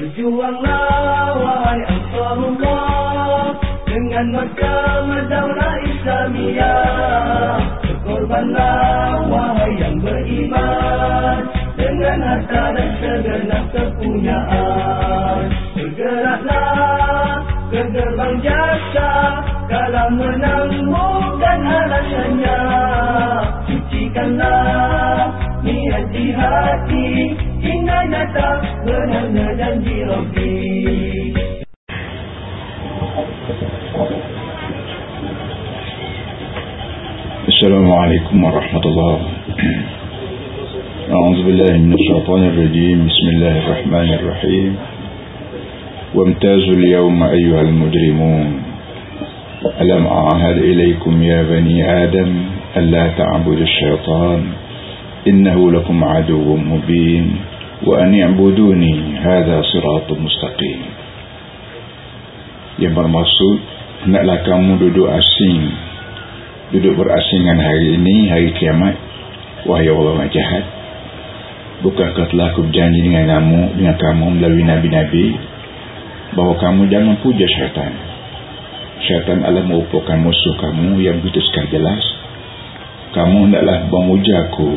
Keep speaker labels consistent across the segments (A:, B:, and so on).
A: Berjuanglah wahai Ansarullah Dengan mahkamah daulah Islamiyah. Berkorbanlah wahai yang beriman Dengan harta dan segenap kepunyaan. Bergeraklah ke gerbang jasa Kalau menang bukan alasannya Cucikanlah niat di hati
B: السلام عليكم ورحمة الله. أعوذ بالله من الشيطان الرجيم. بسم الله الرحمن الرحيم. وامتازوا اليوم أيها المجرمون. ألم أعهد إليكم يا بني آدم ألا تعبدوا الشيطان؟ إنه لكم عدو مبين. وأن يعبدوني هذا صراط مستقيم yang bermaksud hendaklah kamu duduk asing duduk berasingan hari ini hari kiamat wahai orang jahat bukankah telah aku berjanji dengan kamu dengan kamu melalui nabi-nabi bahawa kamu jangan puja syaitan syaitan adalah merupakan musuh kamu yang begitu sekali jelas kamu hendaklah memuja aku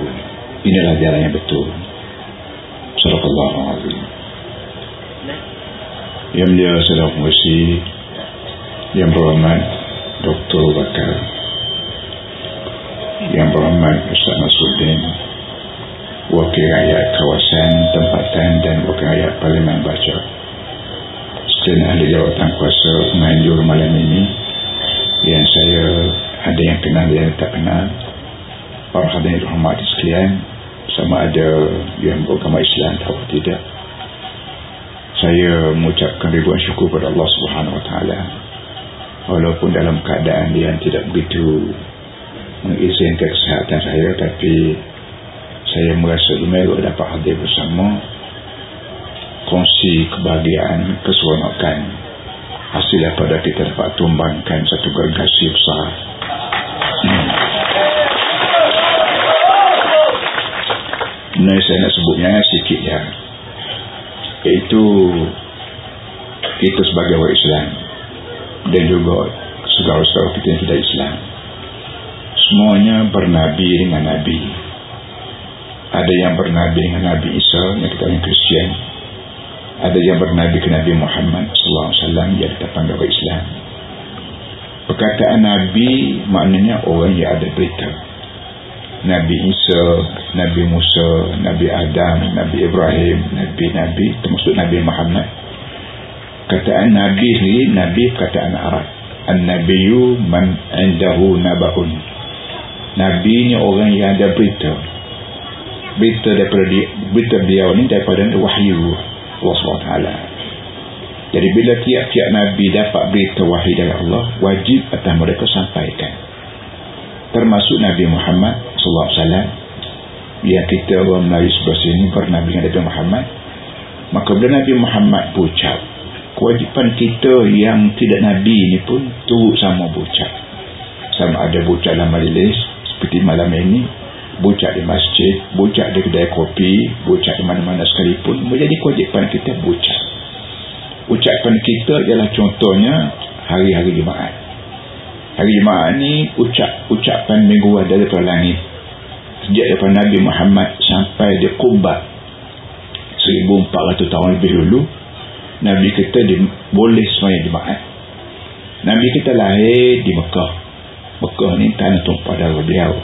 B: inilah jalan yang betul Alaihi yang dia sedang mengusi yang berhormat Dr. Bakar yang berhormat Ustaz Nasruddin wakil rakyat kawasan tempatan dan wakil rakyat parlimen baca. Setelah ahli jawatan kuasa menganjur malam ini. Yang saya ada yang kenal yang tak kenal. Para hadirin rahmat sekalian sama ada yang beragama Islam atau tidak. Saya mengucapkan ribuan syukur kepada Allah Subhanahu Wa Taala. Walaupun dalam keadaan yang tidak begitu mengizinkan kesehatan saya tapi saya merasa gemar dapat hadir bersama. Kongsi kebahagiaan keseronokan hasil daripada kita dapat tumbangkan satu gergasi besar Nah, saya nak sebutnya sikit ya. Iaitu kita sebagai orang Islam. Dan juga saudara-saudara kita yang tidak Islam. Semuanya bernabi dengan Nabi. Ada yang bernabi dengan Nabi Isa yang kita yang Kristian. Ada yang bernabi ke Nabi Muhammad SAW yang kita panggil orang Islam. Perkataan Nabi maknanya orang yang ada berita Nabi Isa, Nabi Musa, Nabi Adam, Nabi Ibrahim, Nabi-Nabi termasuk Nabi Muhammad. Kataan Nabi sendiri Nabi perkataan Arab. An-Nabiyu man indahu naba'un Nabi ni orang yang ada berita. Berita daripada dia, berita dia ni daripada wahyu Allah SWT jadi bila tiap-tiap Nabi dapat berita wahyu dari Allah wajib atas mereka sampaikan. Termasuk Nabi Muhammad SAW yang kita orang Melayu sebelah sini bernabi dengan Nabi Muhammad. Maka bila Nabi Muhammad berucap kewajipan kita yang tidak Nabi ni pun turut sama berucap sama ada berucap dalam majlis seperti malam ini bucak di masjid bucak di kedai kopi bucak di mana-mana sekalipun menjadi kewajipan kita bucak ucapan kita ialah contohnya hari-hari Jumaat. Hari Jumaat ni ucap ucapan mingguan daripada langit sejak daripada Nabi Muhammad sampai di Quba 1400 tahun lebih dulu Nabi kita di, boleh semuanya Jumaat. Nabi kita lahir di Mekah. Mekah ni tanah tumpah darah beliau.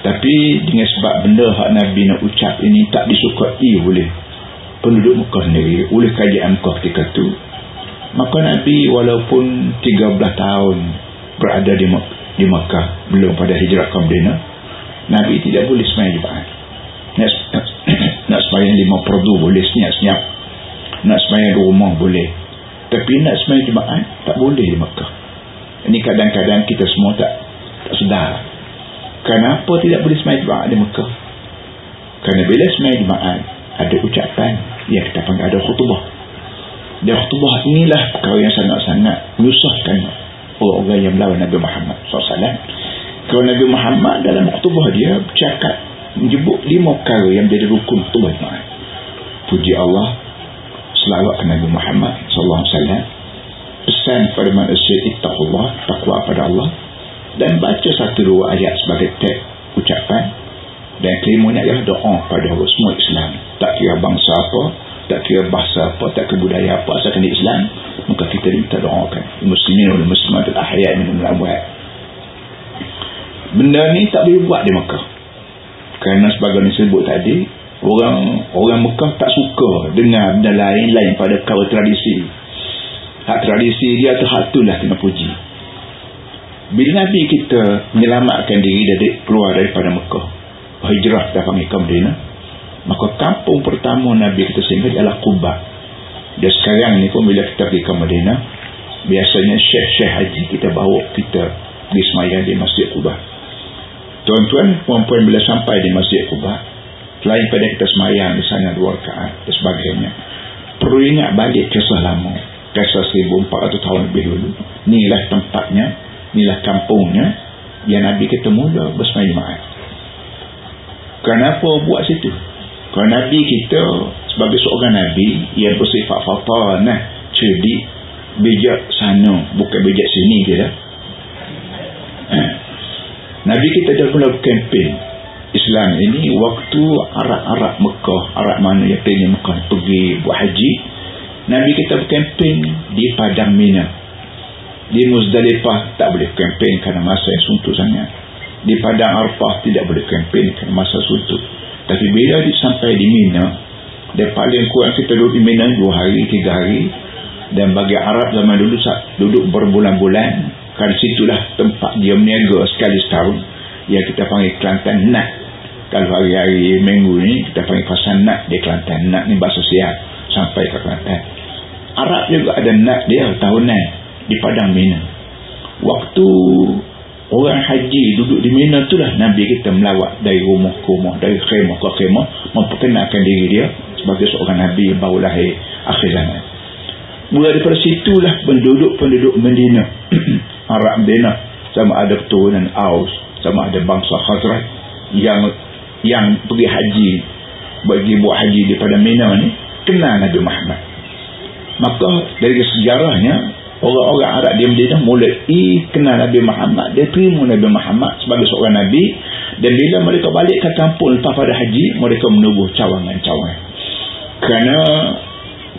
B: Tapi dengan sebab benda hak Nabi nak ucap ini tak disukai oleh penduduk Mekah sendiri oleh kajian Mekah ketika itu maka Nabi walaupun 13 tahun berada di, Mek di Mekah belum pada hijrah ke Medina Nabi tidak boleh semayang Jumaat nak, nak, semayang lima perdu boleh senyap-senyap nak semayang rumah boleh tapi nak semayang Jumaat tak boleh di Mekah ini kadang-kadang kita semua tak tak sedar Kenapa tidak boleh semayang Jumaat di Mekah? Kerana bila semayang Jumaat ada ucapan yang kita panggil ada khutbah. Dan khutbah inilah perkara yang sangat-sangat menyusahkan orang-orang yang melawan Nabi Muhammad SAW. Kalau Nabi Muhammad dalam khutbah dia bercakap menyebut lima perkara yang menjadi rukun khutbah Jumaat. Puji Allah, selawat ke Nabi Muhammad sallallahu alaihi wasallam. Pesan kepada manusia ittaqullah takwa pada Allah. Dan baca satu dua ayat sebagai teks ucapan. Dan kelimanya adalah doa pada semua Islam. Tak kira bangsa apa tak kira bahasa apa tak kira budaya apa asalkan Islam maka kita minta doakan. Muslimin wal muslimat al ahya min al amwat benda ni tak boleh buat di Mekah. Kerana sebagaimana disebut tadi orang orang Mekah tak suka dengar benda lain-lain pada kawal tradisi. Hak tradisi dia tu hak tu lah kena puji. Bila Nabi kita menyelamatkan diri dari keluar daripada Mekah hijrah dah panggil ke Medina maka kampung pertama Nabi kita singgah ialah Quba. Dan sekarang ni pun bila kita pergi ke Medina biasanya syekh-syekh haji kita bawa kita pergi semayang di Masjid Quba tuan-tuan puan-puan bila sampai di Masjid Quba selain pada kita semayang di sana dua rakaat dan sebagainya perlu ingat balik kisah lama kisah 1400 tahun lebih dulu. Inilah tempatnya inilah kampungnya yang Nabi kita mula bersemayang kenapa buat situ? Kerana Nabi kita sebagai seorang Nabi yang bersifat fatanah cerdik bijak sana bukan bijak sini je Nabi kita dah mula kempen Islam ini waktu Arab-Arab Mekah Arab mana yang pergi Mekah pergi buat haji Nabi kita berkempen di Padang Mina. Di Muzdalifah tak boleh kempen kerana masa yang suntuk sangat. Di Padang Arfah tidak boleh kempen kerana masa suntuk. Tapi bila sampai di Mina dan paling kurang kita duduk di Mina dua hari, tiga hari. Dan bagi Arab zaman dulu duduk berbulan-bulan kerana situlah tempat dia meniaga sekali setahun. Yang kita panggil Kelantan Nat. Kalau hari-hari minggu ni kita panggil kawasan Nat. Di Kelantan Nat ni bahasa siap. Sampai ke Kelantan. Arab juga ada Nat dia tahunan. Di Padang Mina. Waktu orang haji duduk di Mina itulah Nabi kita melawat dari rumah ke rumah dari khemah ke khemah memperkenalkan diri dia sebagai seorang Nabi yang baru lahir akhir zaman. Mula daripada situlah penduduk-penduduk Medina Arab Medina sama ada keturunan Aus sama ada bangsa Khazraj yang yang pergi haji bagi buat haji daripada Mina ni kenal Nabi Muhammad. Maka dari sejarahnya orang-orang Arab di Madinah mulai kenal Nabi Muhammad. Dia terima Nabi Muhammad sebagai seorang Nabi. Dan bila mereka balik ke kampung lepas pada haji mereka menubuh cawangan-cawangan. Kerana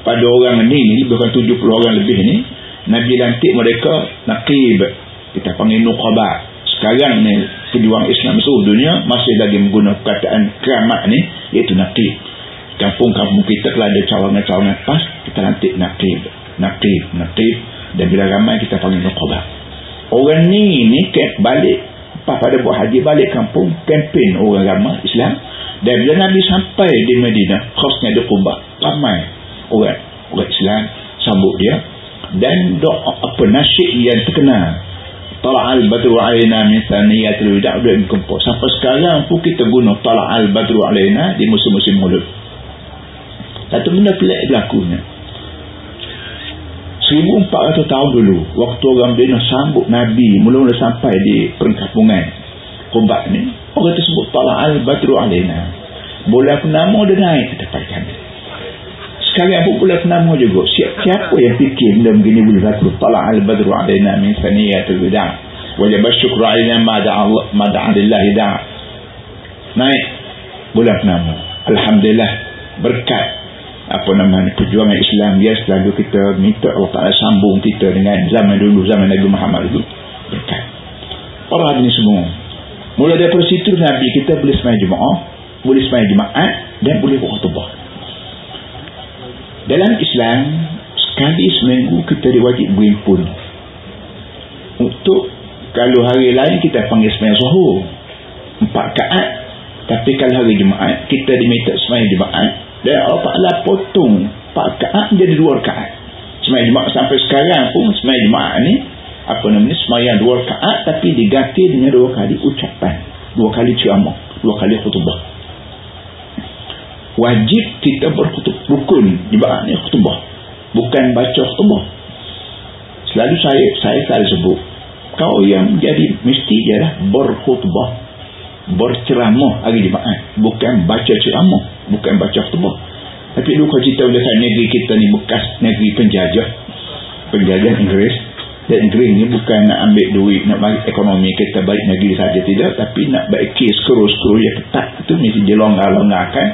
B: pada orang ni lebih kurang 70 orang lebih ni Nabi lantik mereka naqib. Kita panggil nuqaba. Sekarang ni pejuang Islam seluruh dunia masih lagi menggunakan perkataan keramat ni iaitu naqib. Kampung-kampung kita kalau ada cawangan-cawangan pas kita lantik naqib. Naqib naqib. Dan bila ramai kita panggil nuqabah orang ni ni balik. Lepas pada buat haji balik kampung kempen orang ramai Islam. Dan bila Nabi sampai di Medina khasnya di Qubah ramai orang orang Islam. Sambut dia dan doa apa nasyid yang terkenal tala'al badru thaniyatil wida' udah dikumpul sampai sekarang pun kita guna tala'al badru alaina di musim-musim mulut. Satu benda pelik berlakunya. 1400 tahun dulu waktu orang Medina sambut Nabi mula-mula sampai di perkampungan Qubat ni orang tersebut tala'al badru alaina. Bulan penama dia naik ke depan kami sekarang pun bulan penama juga siapa, yang fikir benda begini boleh berlaku? Tala'al badru alaina min saniyatul wida' wajib syukur alaina mada'alillahi da' naik. Bulan penama Alhamdulillah berkat apa nama perjuangan Islam dia selalu kita minta Allah Ta'ala sambung kita dengan zaman dulu zaman Nabi Muhammad dulu. Berkat. Para ini semua. Mula daripada situ Nabi kita boleh semayang jemaah boleh semayang jemaah dan boleh buat khutbah dalam Islam sekali seminggu kita diwajib berimpun untuk kalau hari lain kita panggil semayang suhu empat kaat tapi kalau hari jemaah kita diminta semayang jemaah dan Allah Ta'ala potong 4 kaat menjadi 2 rakaat. Semayang jemaah sampai sekarang pun semayang jemaah ni apa namanya semayang 2 rakaat tapi diganti dengan 2 kali ucapan 2 kali ceramah 2 kali khutbah wajib kita berkhutbah rukun jemaah ni khutbah. Bukan baca khutbah. Selalu saya saya selalu sebut kau yang jadi mesti ialah berkhutbah. Berceramah hari Jumaat. Bukan baca ceramah bukan baca khutbah. Tapi luka cerita ulisan negeri kita ni bekas negeri penjajah. Penjajah Inggeris. Dan Inggeris ni bukan nak ambil duit nak bagi ekonomi kita baik negeri saja tidak. Tapi nak baik kes skru-skru yang ketat. Itu mesti dilonggar-longgarkan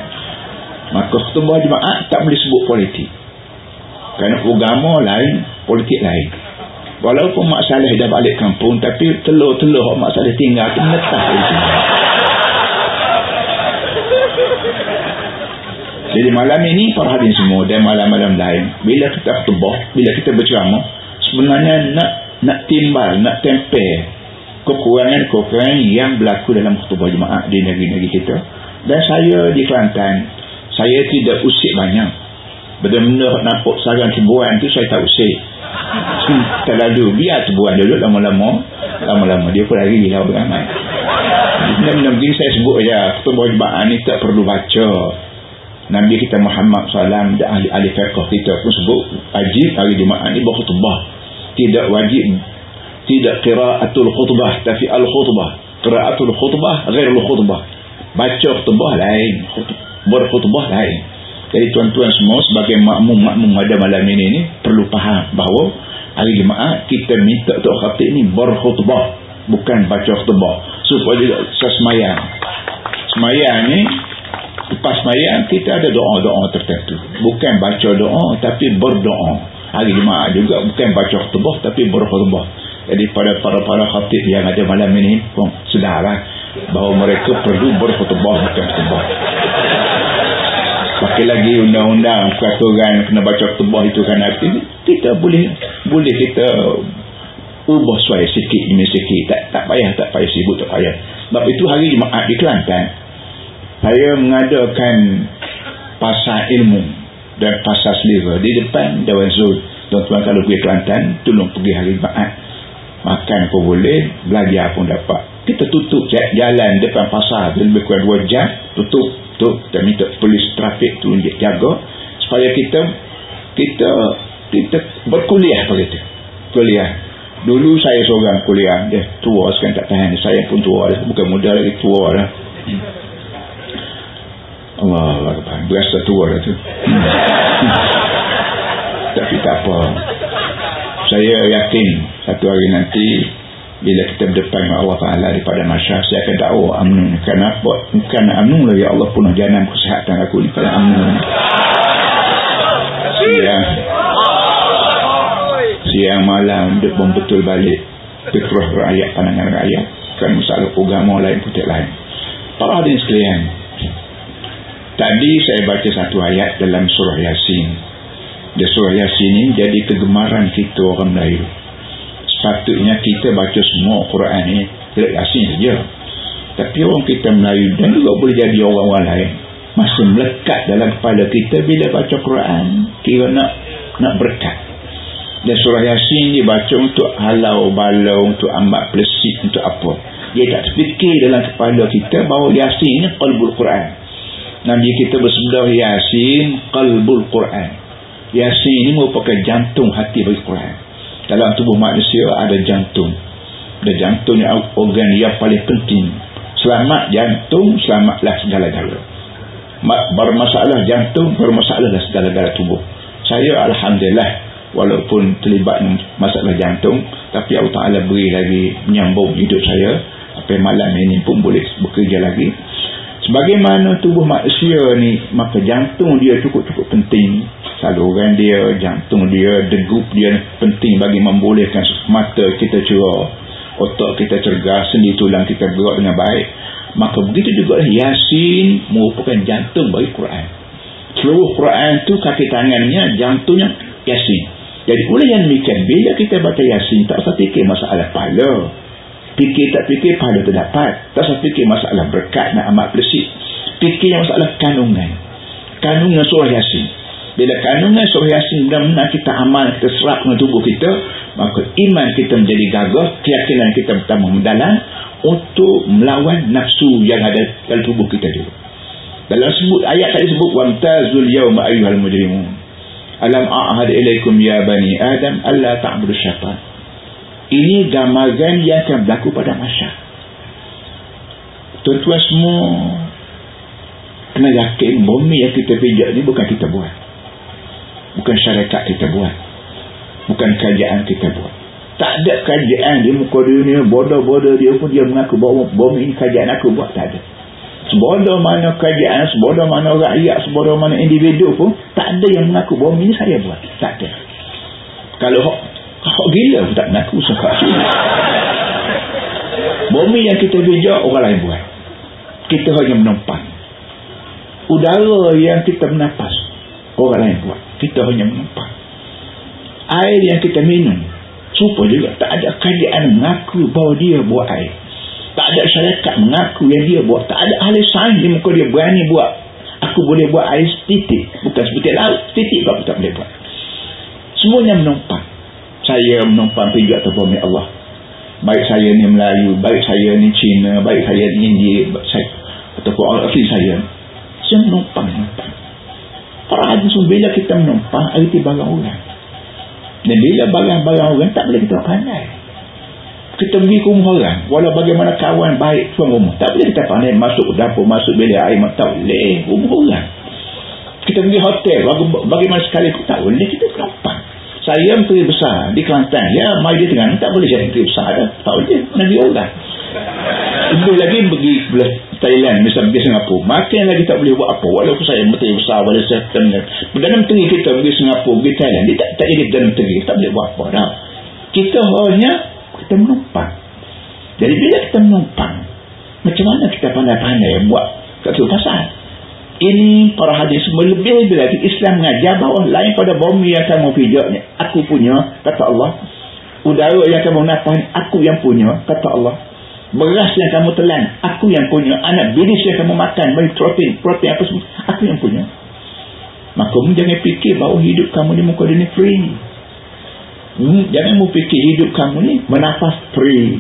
B: maka khutbah jemaah tak boleh sebut politik. Kerana agama lain politik lain. Walaupun Mak Saleh dah balik kampung tapi telur-telur Mak Saleh tinggal tu sini. Jadi malam ini para hadirin semua dan malam-malam lain bila kita khutbah bila kita berceramah sebenarnya nak nak timbal nak tempel kekurangan-kekurangan yang berlaku dalam khutbah jemaah di negeri-negeri kita. Dan saya di Kelantan saya tidak usik banyak. Benda-benda nampak sarang cebuan tu saya tak usik. Terlalu biar cebuan dulu lama-lama. Lama-lama. Dia pun lari lah orang ramai. Benda-benda begini saya sebut saja khutbah jemaah ni tak perlu baca. Nabi kita Muhammad SAW dan ahli-ahli fiqh kita pun sebut wajib hari jemaah ni berkhutbah tidak wajib. Tidak qiraatul khutbah tapi al khutbah qiraatul khutbah ghairul khutbah. Baca khutbah lain berkhutbah lain. Jadi tuan-tuan semua sebagai makmum-makmum pada malam ini ni perlu faham bahawa hari jemaah kita minta tok khatib ni berkhutbah bukan baca khutbah. Supaya semayang. Semayang ni lepas semayang kita ada doa-doa tertentu. Bukan baca doa tapi berdoa. Hari jemaah juga bukan baca khutbah tapi berkhutbah. Jadi pada para-para khatib yang ada malam ini pun sedarah bahawa mereka perlu berkhutbah bukan khutbah pakai lagi undang-undang peraturan kena baca khutbah itu kan arti kita boleh boleh kita ubah suai sikit demi sikit. Tak, tak payah tak payah sibuk tak payah. Sebab itu hari Jumaat di Kelantan saya mengadakan pasar ilmu dan pasar selera di depan Dewan Zul. Tuan-tuan kalau pergi Kelantan tolong pergi hari Jumaat. Makan pun boleh belajar pun dapat. Kita tutup jalan depan pasar lebih kurang 2 jam tutup tu kita minta polis trafik tu jaga supaya kita kita kita berkuliah begitu kuliah. Dulu saya seorang kuliah dia tua sekarang tak tahan. Saya pun tua dah. bukan muda lagi tua dah. Allah Allah berasa tua dah tu. Tapi tak apa. Saya yakin satu hari nanti bila kita berdepan dengan Allah Ta'ala daripada masyarakat saya akan dakwah amnun kenapa bukan amnun lah ya Allah punuh janam kesihatan aku ni. Kalau amnun siang. Siang malam dia pun betul balik. Fikrah rakyat pandangan rakyat. Kan masalah agama lain putih lain. Para hadirin sekalian tadi saya baca satu ayat dalam surah Yasin. Di surah Yasin ini jadi kegemaran kita orang Melayu sepatutnya kita baca semua Quran ni tidak yasin saja. Tapi orang kita Melayu dan juga boleh jadi orang-orang lain masih melekat dalam kepala kita bila baca Quran kira nak nak berkat. Dan surah Yasin dibaca untuk halau balau untuk amat pelesik untuk apa. Dia tak terfikir dalam kepala kita bahawa Yasin ni qalbul Quran. Nabi kita bersabda Yasin qalbul Quran. Yasin ni merupakan jantung hati bagi Quran dalam tubuh manusia ada jantung. Dan jantung ni organ yang paling penting. Selamat jantung selamatlah segala-gala bermasalah jantung bermasalahlah segala-gala tubuh. Saya Alhamdulillah walaupun terlibat masalah jantung tapi Allah Ta'ala beri lagi menyambung hidup saya. Sampai malam ini pun boleh bekerja lagi sebagaimana tubuh manusia ni maka jantung dia cukup-cukup penting saluran dia, jantung dia, degup dia penting bagi membolehkan mata kita cerah, otak kita cergas, sendi tulang kita gerak dengan baik. Maka begitu juga Yasin merupakan jantung bagi Quran. Seluruh Quran tu kaki tangannya, jantungnya Yasin. Jadi oleh yang demikian, bila kita baca Yasin, tak usah fikir masalah pahala. Fikir tak fikir pahala terdapat. Tak usah fikir masalah berkat nak amat pelesik. Fikir masalah kanungan. Kanungan surah Yasin. Bila kandungan surah yasin benar-benar kita amal, kita serap dengan tubuh kita, maka iman kita menjadi gagah, keyakinan kita bertambah mendalam untuk melawan nafsu yang ada dalam tubuh kita dulu. Dalam sebut ayat tadi sebut wamtazul yawma ayyuhal mujrimun. Alam a'had ilaikum ya bani Adam alla ta'budu syaitan. Ini gambaran yang akan berlaku pada masyarakat. Tuan-tuan semua kena yakin bumi yang kita pijak ni bukan kita buat. Bukan syarikat kita buat. Bukan kerajaan kita buat. Tak ada kerajaan di muka dunia bodoh-bodoh dia pun dia mengaku bahawa bumi ini kerajaan aku buat tak ada. Sebodoh mana kerajaan sebodoh mana rakyat sebodoh mana individu pun tak ada yang mengaku bumi ini saya buat. Tak ada. Kalau hok gila tak mengaku suka. Bumi yang kita bijak orang lain buat. Kita hanya menumpang udara yang kita menapas orang lain buat. Kita hanya menumpang air yang kita minum supa juga. Tak ada kerajaan mengaku bahawa dia buat air. Tak ada syarikat mengaku yang dia buat. Tak ada ahli sains di muka dia berani buat. Aku boleh buat air titik bukan seperti laut titik aku tak boleh buat. Semuanya menumpang saya menumpang pergi atas bumi Allah. Baik saya ni Melayu baik saya ni Cina baik saya ni India saya, ataupun orang asli saya. Saya menumpang menumpang. Para hadis bila kita menumpang arti barang orang dan bila barang-barang orang tak boleh kita pandai. Kita pergi rumah orang. Walau bagaimana kawan baik tuan rumah tak boleh kita pandai masuk dapur masuk bilik air tak boleh rumah orang. Kita pergi hotel bagaimana sekali tak boleh kita menumpang saya menteri besar di Kelantan. Ya mai dia tengah. Tak boleh jadi menteri besar. Dah tak boleh Nabi Allah itu lagi pergi Thailand misalnya pergi Singapura. Makin lagi tak boleh buat apa. Walaupun saya menteri besar walaupun saya Perdana Menteri kita pergi Singapura pergi Thailand dia tak, tak jadi Perdana Menteri. Tak boleh buat apa dah. Kita hanya kita menumpang. Jadi bila kita menumpang macam mana kita pandai-pandai buat satu pasal ini para hadis lebih-lebih lagi Islam mengajar bahawa lain pada bumi yang kamu pijaknya aku punya kata Allah. Udara yang kamu nafas aku yang punya kata Allah. Beras yang kamu telan aku yang punya. Anak bilis yang kamu makan bagi protein protein apa semua aku yang punya. Maka kamu jangan fikir bahawa hidup kamu ni muka dunia free. Hmm, jangan mu fikir hidup kamu ni menafas free.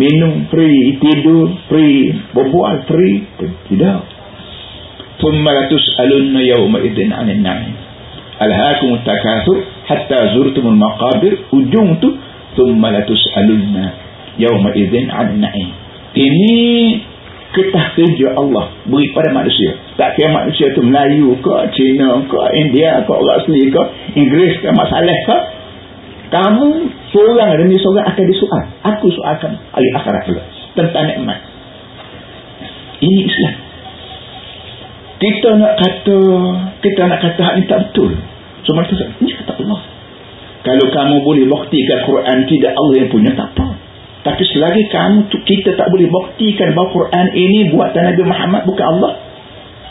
B: Minum free tidur free berbual free. Tidak ثم لتسألن يومئذ عن النعيم ألهاكم التكاثر حتى زرتم المقابر ujung tu ثم لتسألن يومئذ عن النعيم ini ketah kerja Allah beri pada manusia tak kira manusia tu Melayu ke Cina ke India ke orang asli ke Inggeris ke masalah ke kamu seorang demi seorang akan disoal aku soalkan hari akhirat pula tentang nikmat ini Islam kita nak kata kita nak kata hak ni tak betul. Cuma so, ini kata Allah. Kalau kamu boleh buktikan Quran tidak Allah yang punya tak apa. Tapi selagi kamu kita tak boleh buktikan bahawa Quran ini buatan Nabi Muhammad bukan Allah.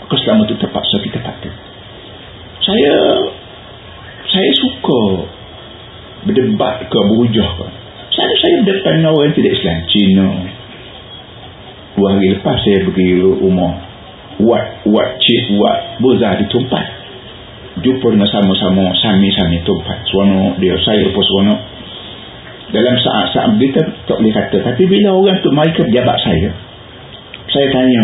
B: Maka selama itu terpaksa kita kata. Saya saya suka berdebat ke berujah ke. Saya, saya berdebat dengan orang tidak Islam Cina. Dua hari lepas saya pergi rumah Wat Wat Cik Wat. Berzah di tempat Jumpa dengan sama-sama Sami-sami tempat Suano dia Saya pun suano Dalam saat-saat Kita tak boleh kata. Tapi bila orang tu Mari ke pejabat saya. Saya tanya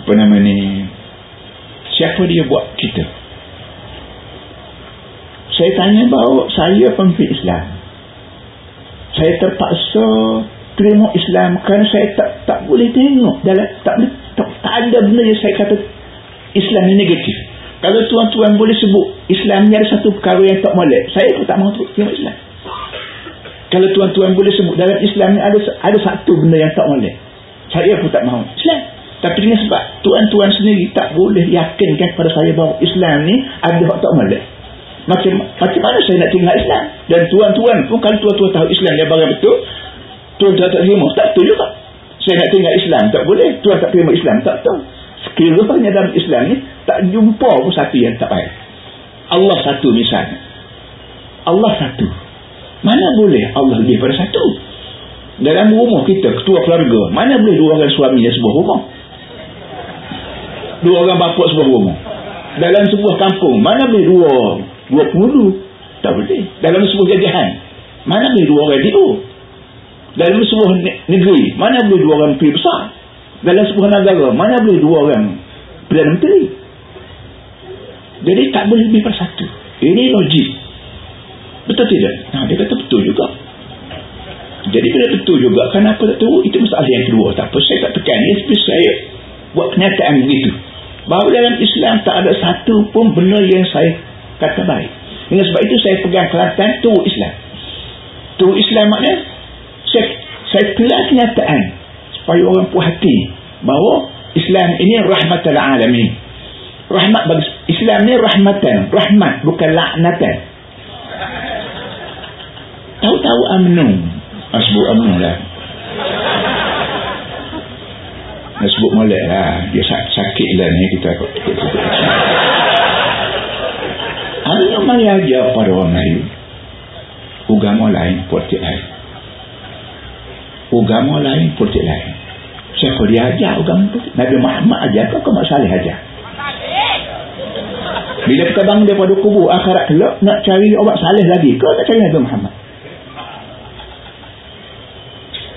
B: Apa nama ni? Siapa dia buat kita Saya tanya bahawa Saya pemimpin Islam. Saya terpaksa terima Islam kerana saya tak tak boleh tengok dalam tak boleh tak, tak ada benda yang saya kata Islam ni negatif. Kalau tuan-tuan boleh sebut Islam ni ada satu perkara yang tak molek saya pun tak mahu tengok Islam. Kalau tuan-tuan boleh sebut dalam Islam ni ada ada satu benda yang tak molek saya pun tak mahu. Islam. Tapi dengan sebab tuan-tuan sendiri tak boleh yakinkan kepada saya bahawa Islam ni ada yang tak molek. Macam macam mana saya nak tinggal Islam? Dan tuan-tuan pun kalau tuan-tuan tahu Islam dia barang betul Tuan tak terima. Tak betul juga. Saya nak tinggal Islam Tak boleh. Tuan tak terima Islam Tak betul. Sekiranya dalam Islam ni Tak jumpa pun satu yang tak baik. Allah satu misalnya. Allah satu. Mana boleh Allah lebih pada satu? Dalam rumah kita Ketua keluarga Mana boleh dua orang suami dan sebuah rumah? Dua orang bapa sebuah rumah. Dalam sebuah kampung Mana boleh dua? Dua puluh? Tak boleh. Dalam sebuah jajahan Mana boleh dua orang tidur dalam sebuah negeri mana boleh dua orang menteri besar? Dalam sebuah negara mana boleh dua orang Perdana Menteri? Jadi tak boleh lebih satu ini logik. Betul tidak? Nah, dia kata betul juga. Jadi bila betul juga. Kenapa tak tahu? Itu masalah yang kedua. Tak apa saya tak tekan ini tapi saya buat kenyataan begitu. Bahawa dalam Islam tak ada satu pun benda yang saya kata baik. Dengan sebab itu saya pegang Kelantan tu Islam. Tu Islam maknanya saya, saya telah kenyataan supaya orang puas hati bahawa Islam ini rahmatan alamin. Rahmat bagi Islam ni rahmatan. Rahmat bukan laknatan. Tahu-tahu amnu. Sebut amnu lah. Nak sebut molek lah. Dia sakit lah ni kita ada mari ajar pada orang Melayu agama lain politik lain agama lain politik lain. Siapa dia ajar agama politik Nabi Muhammad ajar kau kau Salih ajar? Bila bangun daripada kubur akhirat kelak nak cari obat salih lagi kau nak cari Nabi Muhammad?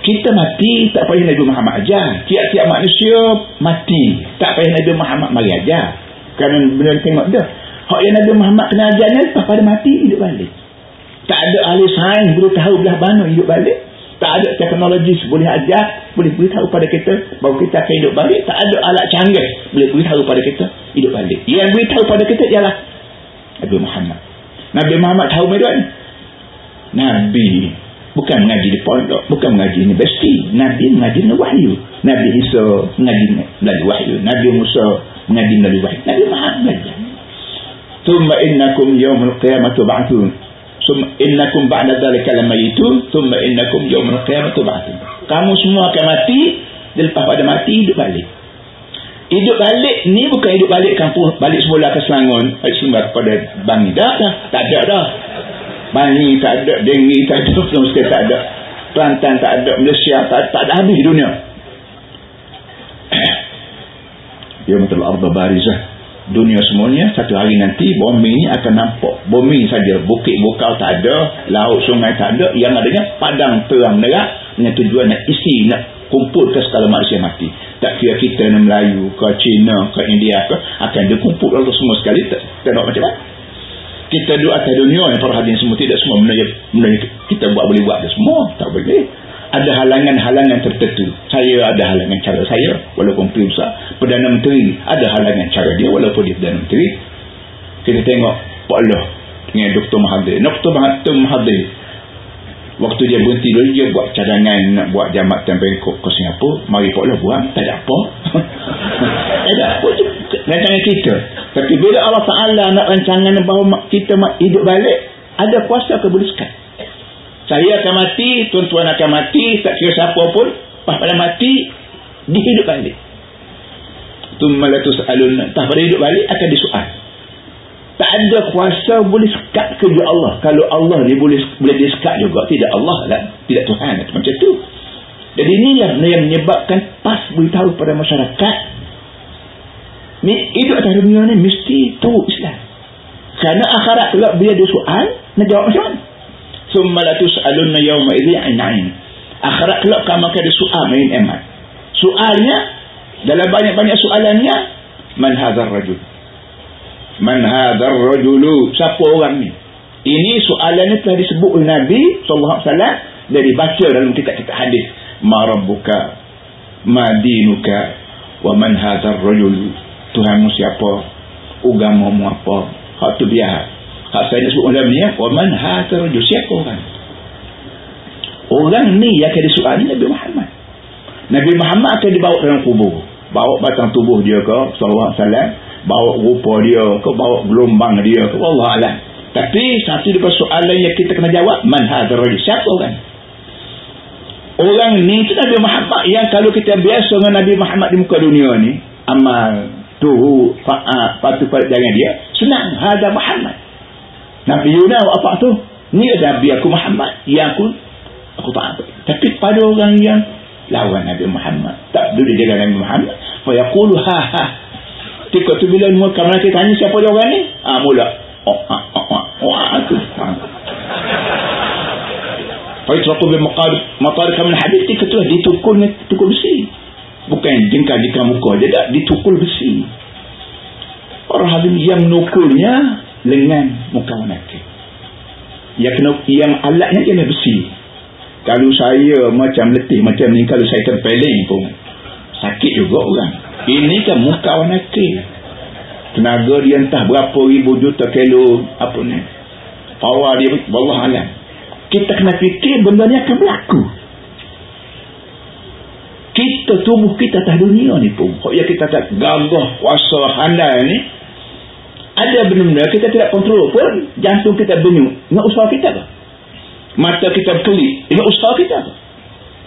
B: Kita mati tak payah Nabi Muhammad ajar. Tiap-tiap manusia mati tak payah Nabi Muhammad mari ajar. Kerana benda tengok dah. Hak yang Nabi Muhammad kena ajar ni pada mati hidup balik. Tak ada ahli sains boleh tahu belah mana hidup balik tak ada teknologi boleh ajar boleh beritahu pada kita bahawa kita akan hidup balik. Tak ada alat canggih boleh beritahu pada kita hidup balik. Yang beritahu pada kita ialah Nabi Muhammad. Nabi Muhammad tahu mereka ni Nabi. Bukan mengaji di pondok bukan mengaji universiti. Nabi mengaji melalui wahyu. Nabi Isa mengaji melalui wahyu. Nabi Musa mengaji melalui wahyu. Nabi Muhammad. Tumma innakum yawmul qiyamatu ba'thun Summa innakum ba'da dhalika lamayitun. Tumma innakum yawmul qiyamatu ba'thun Kamu semua akan mati. Lepas pada mati hidup balik. Hidup balik ni bukan hidup balik kampung balik semula ke Selangor. Sehingga kepada Bangi. Dah, dah. Tak ada dah. Bani tak ada, Dengi tak ada, sekali tak ada. Kelantan tak ada, Malaysia tak ada, tak ada habis dunia. Ya betul arba barizah. Dunia semuanya satu hari nanti bumi ini akan nampak. Bumi saja. Bukit bukau tak ada, laut sungai tak ada, yang adanya padang terang nerak dengan tujuan nak isi nak kumpul ke segala manusia mati. Tak kira kita nak Melayu ke Cina ke India ke akan dikumpul oleh semua sekali. Tak tengok macam mana? Kita duduk atas dunia yang para hadirin semua tidak semua benda yang kita buat boleh buat semua. Tak boleh ada halangan-halangan tertentu. Saya ada halangan cara saya walaupun pergi besar Perdana Menteri ada halangan cara dia walaupun dia Perdana Menteri. Kita tengok Pak Allah dengan Dr. Mahathir. Dr. Mahathir waktu dia berhenti dulu dia buat cadangan nak buat jambatan Bangkok ke Singapura. Mari Pak Allah buang tak ada apa. Tak ada apa tu. Rancangan kita. Tapi bila Allah Ta'ala nak rancangan bahawa kita hidup balik ada kuasa ke boleh saya akan mati tuan-tuan akan mati tak kira siapa pun pas pada mati dihidup balik. Tu malatus alun tak pada hidup balik akan disual tak ada kuasa boleh sekat kerja Allah. Kalau Allah dia boleh boleh disekat juga. Tidak Allah lah. Tidak Tuhan macam tu. Jadi inilah yang menyebabkan pas beritahu pada masyarakat hidup atas dunia ni mesti tu Islam. Kerana akhirat kelak bila dia soal nak jawab macam mana summa la tus'alunna yawma idhin 'an akhirat kelak kamu akan soal main emat soalnya dalam banyak-banyak soalannya man hadzal rajul? Man hadzal rajulu? Siapa orang ni? Ini soalan ni telah disebut oleh Nabi sallallahu alaihi wasallam dan dibaca dalam kitab-kitab hadis. Ma rabbuka ma dinuka wa man hadzal rajul Tuhanmu siapa? Agamamu apa? Hak tu biar hak saya nak sebut dalam ni ya wa man hadzal rajul siapa orang? Orang ni yang akan disoal Nabi Muhammad. Nabi Muhammad akan dibawa dalam kubur. Bawa batang tubuh dia ke alaihi wasallam. Bawa rupa dia ke bawa gelombang dia ke Allah alam. Tapi satu daripada soalan yang kita kena jawab man hadzal rajul siapa orang? Orang ni tu Nabi Muhammad yang kalau kita biasa dengan Nabi Muhammad di muka dunia ni amal tuhu fa'a patu pada jangan dia senang. Hadzal Muhammad Nabi Yuna apa tu? Ni ada Nabi aku Muhammad. Yang aku. Aku tak tapi pada orang yang lawan Nabi Muhammad. Tak duduk jaga Nabi Muhammad. Fa yaqulu ha ha. Ketika tu bila muka mereka tanya siapa dia orang ni? Ah mula. Oh ah oh, oh, oh, tu Faitraku bi maqad matarika min hadith. Ketika tu ditukul tukul besi. Bukan jengkal-jengkal muka dia tak ditukul besi. Orang hadim yang menukulnya lengan muka wanita yang kena yang alatnya kena besi. Kalau saya macam letih macam ni kalau saya terpeling pun sakit juga orang. Ini kan muka warna krim tenaga dia entah berapa ribu juta kilo apa ni. Power dia Allah alam. Kita kena fikir benda ni akan berlaku. Kita tubuh kita atas dunia ni pun. Ya kita tak gagah kuasa handal ni ada benda-benda kita tidak kontrol pun jantung kita benyuk ingat usaha kita apa? Mata kita berkelip ingat usaha kita apa?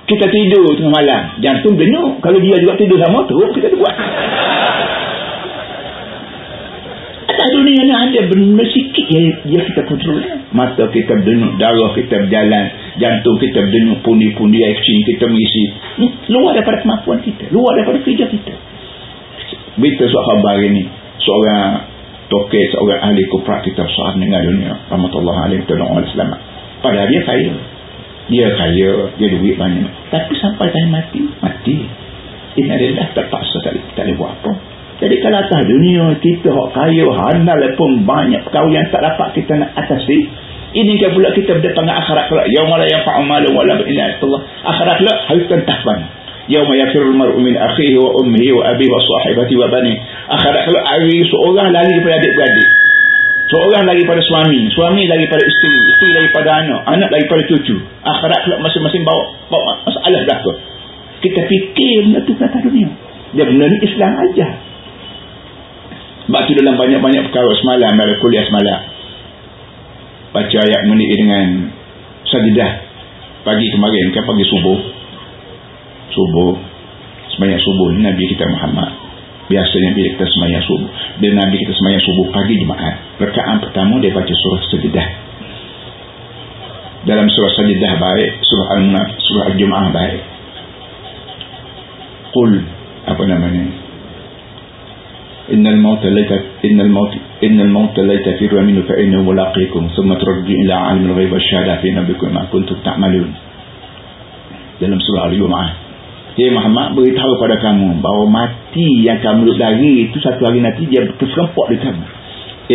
B: Kita tidur tengah malam jantung denyuk kalau dia juga tidur sama teruk kita buat. Atas dunia ni ada benda sikit yang, yang kita kontrol. Mata kita berdenyuk darah kita berjalan jantung kita berdenyuk pundi-pundi air kecil kita mengisi. Hmm, luar daripada kemampuan kita luar daripada kerja kita. Berita soal khabar ini seorang toke seorang ahli kuprat kita sahabat meninggal dunia. Rahmatullah alaih tolong Allah selamat padahal dia kaya. Dia kaya dia duit banyak. Tapi sampai time mati mati. Ini adalah terpaksa tak, tak boleh buat apa. Jadi kalau atas dunia kita hak kaya handal pun banyak perkara yang tak dapat kita nak atasi. Ini kan pula kita berdepan dengan akhirat pula yauma la yanfa'u malun wala illa Allah akhirat pula harus tentahkan yauma yafirul mar'u min akhihi wa ummihi wa abihi wa sahibati wa bani akhirat pula hari seorang lari daripada adik-beradik Seorang lagi pada suami, suami lagi pada isteri, isteri lagi pada anak, anak lagi pada cucu. Akhirat pula masing-masing bawa, bawa masalah dah tu. Kita fikir benda tu kata dunia. Dia benda ni Islam aja. Tu dalam banyak-banyak perkara semalam, dalam kuliah semalam. Baca ayat menik dengan sadidah. Pagi kemarin, kan pagi subuh. Subuh. Sebanyak subuh Nabi kita Muhammad. Biasanya bila kita semayang subuh bila Nabi kita semayang subuh pagi Jumaat rekaan pertama dia baca surah sejidah dalam surah sejidah baik surah Al-Munaf surah Al-Jum'ah baik. Qul apa namanya? Innal maut laita innal maut innal maut laita fi minhu fa innahu mulaqikum thumma turdu ila alimil ghaib wasyahada fi nabikum ma kuntum ta'malun. Dalam surah Al-Jum'ah Ya Muhammad beritahu pada kamu bahawa mati yang kamu duduk lari itu satu hari nanti dia terserempak di kamu.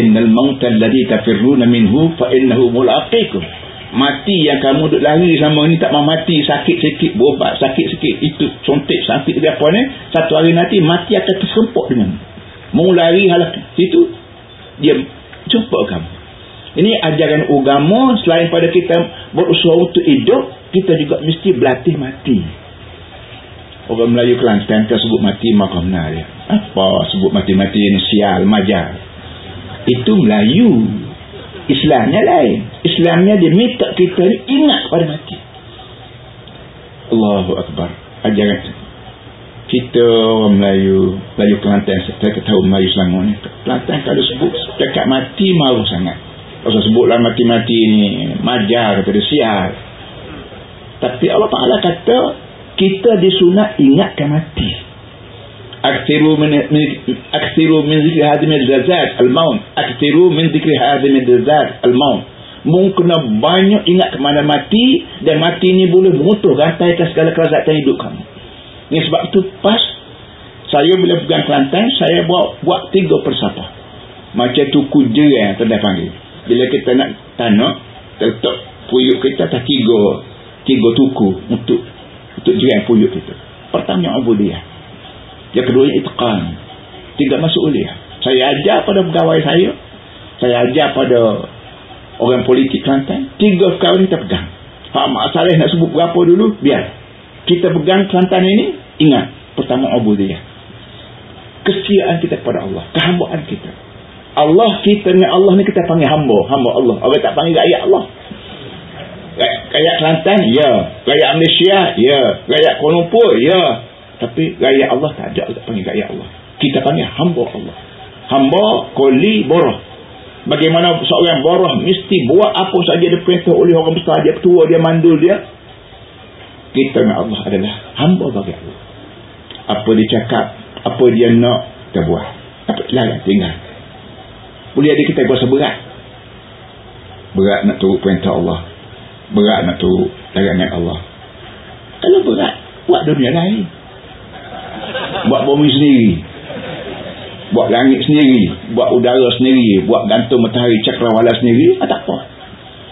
B: Innal mauta alladhi tafirruna minhu fa innahu mulaqikum. Mati yang kamu duduk lari sama ni tak mau mati sakit sikit berobat sakit sikit itu contek sakit dia apa ni satu hari nanti mati akan terserempak dengan mau lari halak itu dia jumpa kamu ini ajaran agama selain pada kita berusaha untuk hidup kita juga mesti berlatih mati Orang Melayu Kelantan kan sebut mati makam dia. Apa sebut mati-mati ini sial, majar. Itu Melayu. Islamnya lain. Islamnya dia minta kita ni ingat pada mati. Allahu Akbar. Ajaran kita orang Melayu, Melayu Kelantan, saya tahu Melayu Selangor ni. Kelantan kalau sebut dekat mati malu sangat. Kalau sebutlah mati-mati ni majar, kata dia sial. Tapi Allah Ta'ala kata kita disunat ingatkan mati akthiru min akthiru min zikri hadhi min zazat al-maun. Akthiru min zikri hadhi min zazat al-maun. Mungkin banyak ingat kemana mati dan mati ni boleh memutuh rantaikan segala kelazatan hidup kamu. Ini sebab itu pas saya bila pegang kelantan saya buat buat tiga persapa macam tu kuja yang tanda panggil. Bila kita nak tanah letak puyuk kita tak tiga tiga tuku untuk untuk jiran puyuk kita. Pertama ubudiyah yang kedua itqan. Tiga mas'uliyah saya ajar pada pegawai saya. Saya ajar pada orang politik Kelantan. Tiga perkara kita pegang. Pak Mak Saleh nak sebut berapa dulu biar. Kita pegang Kelantan ini ingat. Pertama ubudiyah kesetiaan kita kepada Allah. Kehambaan kita. Allah kita ni Allah ni kita panggil hamba. Hamba Allah. Orang tak panggil rakyat Allah Rakyat Kelantan, ya. Rakyat Malaysia, ya. Rakyat Kuala Lumpur, ya. Tapi rakyat Allah tak ada tak panggil rakyat Allah. Kita panggil hamba Allah. Hamba, koli, boroh. Bagaimana seorang boroh mesti buat apa saja dia perintah oleh orang besar, dia tua, dia mandul dia. Kita dengan Allah adalah hamba bagi Allah. Apa dia cakap, apa dia nak, kita buat. Apa larang, tinggal. Boleh ada kita buat seberat. Berat nak turut perintah Allah berat nak turut larangan Allah. Kalau berat buat dunia lain. Buat bumi sendiri. Buat langit sendiri. Buat udara sendiri. Buat gantung matahari cakrawala sendiri. Ah, tak apa.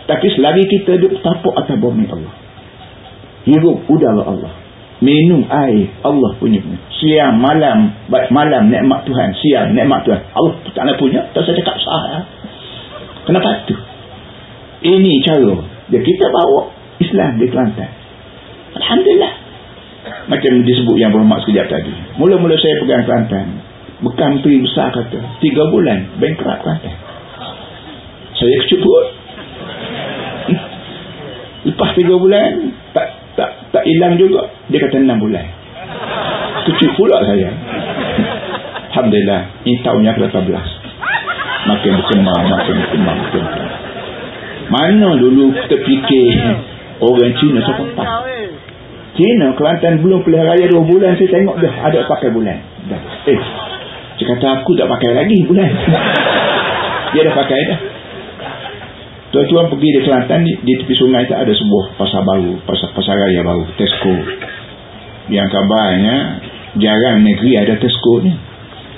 B: Tapi selagi kita duduk tapak atas bumi Allah. Hirup udara Allah. Minum air Allah punya. Siang malam malam nikmat Tuhan. Siang nikmat Tuhan. Allah tak nak punya tak saya cakap sah ya. kenapa tu? Ini cara dia kita bawa Islam di Kelantan. Alhamdulillah. Macam disebut yang berhormat sekejap tadi. Mula-mula saya pegang Kelantan bekam peri besar kata tiga bulan bankrupt Kelantan. Saya kecuput hmm. lepas tiga bulan tak tak tak hilang juga. Dia kata enam bulan. Kecil pula saya. Alhamdulillah ini tahun yang ke-18 makin berkembang makin berkembang makin berkembang mana dulu kita fikir orang Cina siapa tak Cina Kelantan belum pilihan raya dua bulan saya tengok dah ada pakai bulan dah. eh dia kata aku tak pakai lagi bulan dia dah pakai dah Tuan-tuan pergi di Kelantan di, di tepi sungai itu ada sebuah pasar baru, pasar, pasar raya baru, Tesco. Yang kabarnya jarang negeri ada Tesco ni.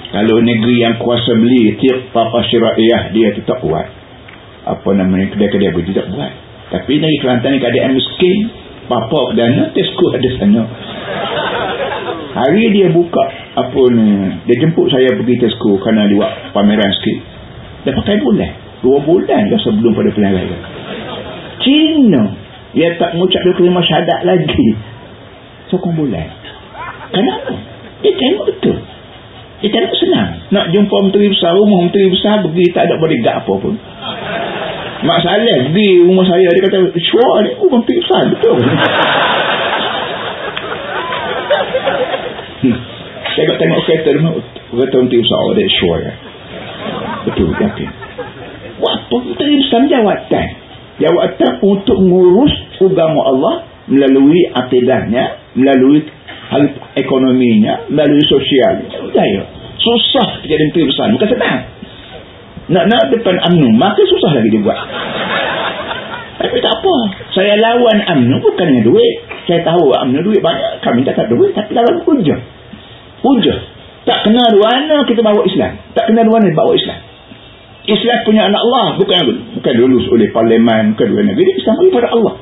B: Kalau negeri yang kuasa beli tiap papa syiraiyah dia tetap buat. Apa namanya kedai-kedai pun tidak buat. Tapi negeri Kelantan ni keadaan miskin. Papa perdana Tesco ada sana. Hari dia buka apa ni, dia jemput saya pergi Tesco kerana dia pameran sikit. Dia pakai bulan. Dua bulan dah sebelum pada pilihan raya. Cina. Dia tak mengucap dua kelima syahadat lagi. Sokong bulan. Kenapa? Dia tengok betul. Dia tengok senang. Nak jumpa menteri besar, rumah menteri besar, pergi tak ada bodyguard apa pun. Mak Saleh di rumah saya, dia kata, syurah ni, rumah menteri besar, betul. saya tengok kereta, kereta menteri besar, dia syurah. Betul, yakin apa menteri besar jawatan jawatan untuk mengurus agama Allah melalui akidahnya melalui hal ekonominya melalui sosialnya ya susah jadi menteri besar. Bukan senang nak nak depan UMNO maka susah lagi dibuat tapi tak apa. Saya lawan UMNO bukannya duit. Saya tahu UMNO duit banyak. Kami tak ada duit tapi dalam hujah hujah tak kenal mana kita bawa Islam. Tak kenal mana bawa Islam. Islam punya anak Allah bukan bukan lulus oleh parlimen bukan dua negeri. Islam pada Allah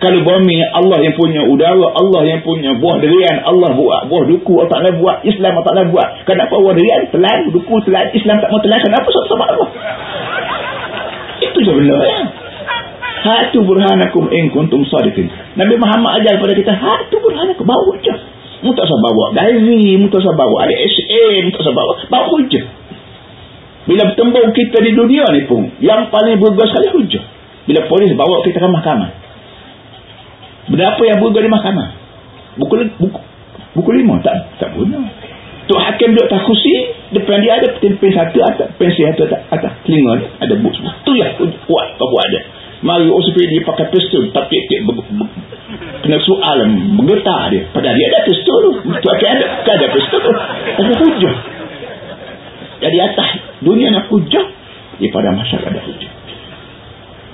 B: kalau bumi Allah yang punya udara Allah yang punya buah durian Allah buat buah duku Allah Ta'ala buat Islam Allah Ta'ala buat. Kenapa buah durian telan duku telan Islam tak mau telan kenapa sama Allah. Itu je benda ya. Hatu burhanakum in kuntum sadiqin. Nabi Muhammad ajar kepada kita hatu burhanakum bawa hujah mu tak bawa diary mu tak bawa ada SA mu tak bawa bawa hujah. Bila bertembung kita di dunia ni pun yang paling berguna sekali hujah. Bila polis bawa kita ke mahkamah berapa yang berguna di mahkamah? Buku, buku, buku lima? Tak tak guna. Tok Hakim duduk atas kursi depan dia ada pen satu atas pensi satu atas, atas telinga ni ada buk semua. Tu ya kuat baru ada. Mari OCP dia pakai pistol tapi dia kena soal bergetar dia. Padahal dia ada pistol tu. Tok Hakim ada kan ada pistol. Tu ada hujah jadi atas. Dunia nak hujah daripada masyarakat ada hujah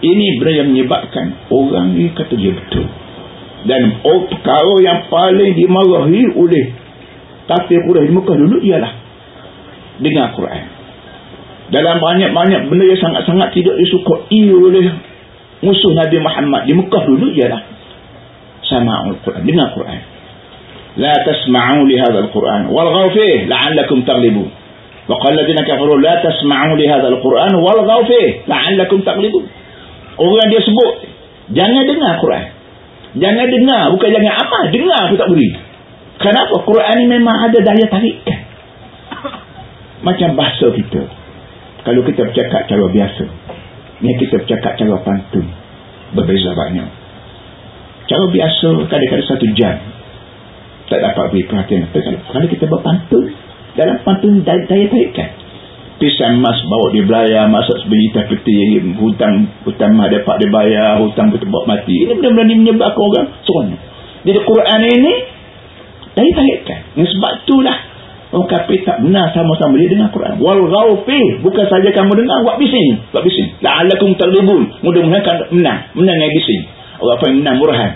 B: ini benda yang menyebabkan orang ni kata dia betul dan oh, perkara yang paling dimarahi oleh kafir Quraisy di muka dulu ialah dengar Quran. Dalam banyak-banyak benda yang sangat-sangat tidak disukai oleh musuh Nabi Muhammad di Mekah dulu ialah sama'ul Quran dengar Quran. La tasma'u li hadha al-Quran. Wal ghawfi la'allakum taghlibu wa qala alladziina kafaru la tasma'u li hadha al-Quran wal ghawfi la'allakum taghlibu orang dia sebut jangan dengar Quran jangan dengar bukan jangan amal dengar aku tak beri. Kenapa? Quran ni memang ada daya tarikan macam bahasa kita. Kalau kita bercakap cara biasa ni kita bercakap cara pantun. Berbeza banyak. Cara biasa kadang-kadang satu jam. Tak dapat beri perhatian. Kalau kita berpantun dalam pantun daya, tarikan pisang emas bawa di belayar masak sebiji teh peti hutang hutang mah dapat dibayar hutang betul bawa mati. Ini benda-benda ni menyebabkan orang seronok. Jadi Quran ini tarikan yang sebab itulah orang kafir tak benar sama-sama dia dengar Quran. Wal ghaufi bukan saja kamu dengar buat bising buat bising. La'alakum talibun mudah-mudahan kamu menang menang yang bising. Orang apa yang menang murahan.